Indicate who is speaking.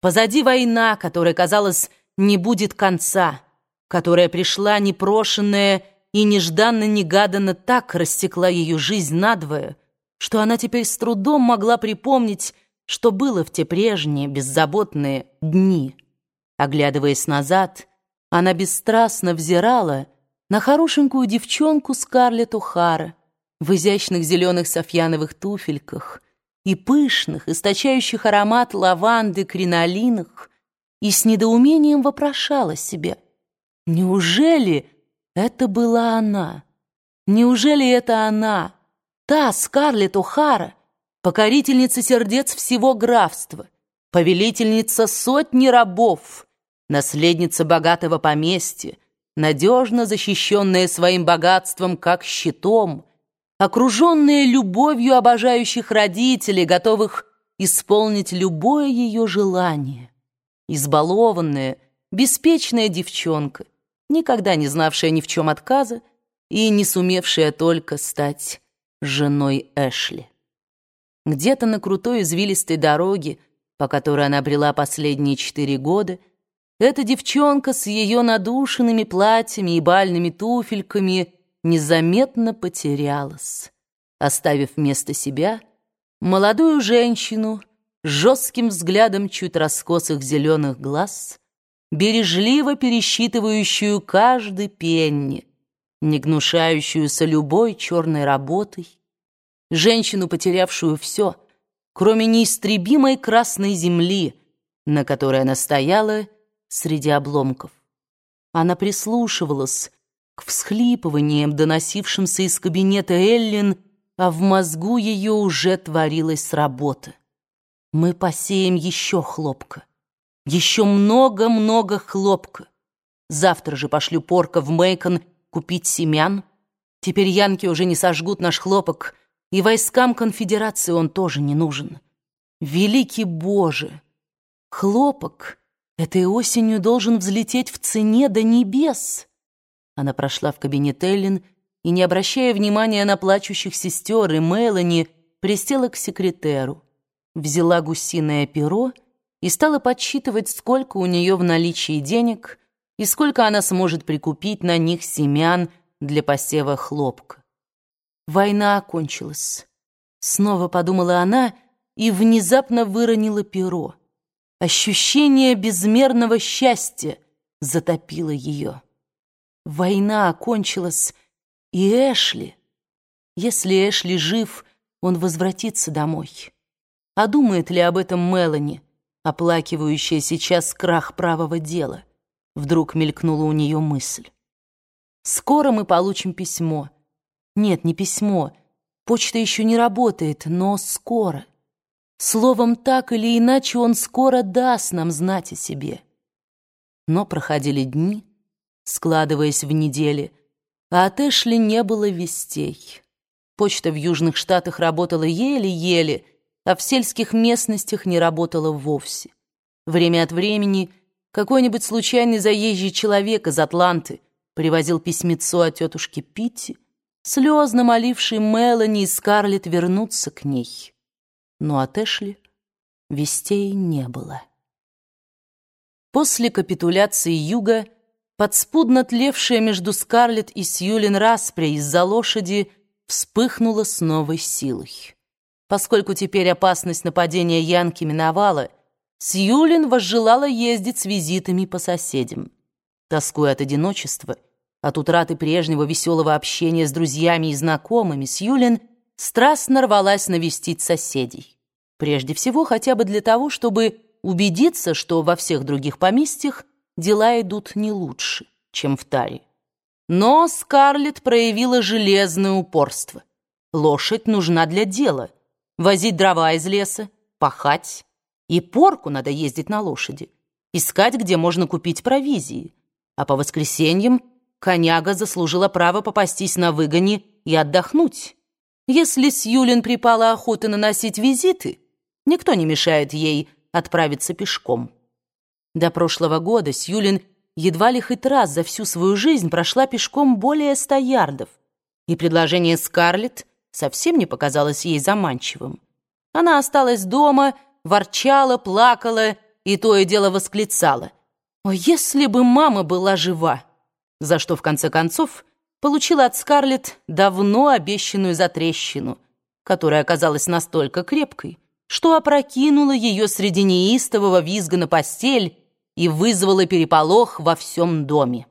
Speaker 1: Позади война, которая, казалось, не будет конца, которая пришла непрошенная и нежданно-негаданно так растекла ее жизнь надвое, что она теперь с трудом могла припомнить, что было в те прежние беззаботные дни. Оглядываясь назад, она бесстрастно взирала на хорошенькую девчонку Скарлетт О'Хара в изящных зеленых софьяновых туфельках и пышных, источающих аромат лаванды кринолинах, и с недоумением вопрошала себе, неужели это была она? Неужели это она, та Скарлетт О'Хара, покорительница сердец всего графства, повелительница сотни рабов, наследница богатого поместья, надежно защищенная своим богатством как щитом, окруженная любовью обожающих родителей, готовых исполнить любое ее желание, избалованная, беспечная девчонка, никогда не знавшая ни в чем отказа и не сумевшая только стать женой Эшли. Где-то на крутой извилистой дороге, по которой она брела последние четыре года, эта девчонка с ее надушенными платьями и бальными туфельками незаметно потерялась, оставив вместо себя молодую женщину с жестким взглядом чуть раскосых зеленых глаз, бережливо пересчитывающую каждый пенни, не гнушающуюся любой черной работой, женщину, потерявшую все, кроме неистребимой красной земли, на которой она стояла, среди обломков. Она прислушивалась к всхлипываниям, доносившимся из кабинета Эллин, а в мозгу ее уже творилась работа. Мы посеем еще хлопка. Еще много-много хлопка. Завтра же пошлю порка в Мейкон купить семян. Теперь янки уже не сожгут наш хлопок, и войскам конфедерации он тоже не нужен. Великий Боже! Хлопок Этой осенью должен взлететь в цене до небес. Она прошла в кабинет Эллен и, не обращая внимания на плачущих сестер и Мелани, пристела к секретеру, взяла гусиное перо и стала подсчитывать, сколько у нее в наличии денег и сколько она сможет прикупить на них семян для посева хлопка. Война окончилась. Снова подумала она и внезапно выронила перо. Ощущение безмерного счастья затопило ее. Война окончилась, и Эшли... Если Эшли жив, он возвратится домой. А думает ли об этом Мелани, оплакивающая сейчас крах правого дела? Вдруг мелькнула у нее мысль. Скоро мы получим письмо. Нет, не письмо. Почта еще не работает, но скоро. Словом, так или иначе он скоро даст нам знать о себе. Но проходили дни, складываясь в недели, а от Эшли не было вестей. Почта в Южных Штатах работала еле-еле, а в сельских местностях не работала вовсе. Время от времени какой-нибудь случайный заезжий человек из Атланты привозил письмецо от тетушки Питти, слезно молившей Мелани и Скарлетт вернуться к ней но от Эшли вестей не было. После капитуляции Юга подспудно тлевшая между Скарлетт и Сьюлин распря из-за лошади вспыхнула с новой силой. Поскольку теперь опасность нападения Янки миновала, Сьюлин возжелала ездить с визитами по соседям. Тоскуя от одиночества, от утраты прежнего веселого общения с друзьями и знакомыми, Сьюлин страстно рвалась навестить соседей. Прежде всего, хотя бы для того, чтобы убедиться, что во всех других поместьях дела идут не лучше, чем в Таре. Но Скарлетт проявила железное упорство. Лошадь нужна для дела. Возить дрова из леса, пахать. И порку надо ездить на лошади. Искать, где можно купить провизии. А по воскресеньям коняга заслужила право попастись на выгоне и отдохнуть. Если Сьюлин припала охота наносить визиты, никто не мешает ей отправиться пешком. До прошлого года Сьюлин едва ли хоть раз за всю свою жизнь прошла пешком более ста ярдов, и предложение Скарлетт совсем не показалось ей заманчивым. Она осталась дома, ворчала, плакала и то и дело восклицала. «О, если бы мама была жива!» За что, в конце концов, получила от Скарлетт давно обещанную затрещину, которая оказалась настолько крепкой, что опрокинула ее среди неистового визга на постель и вызвала переполох во всем доме.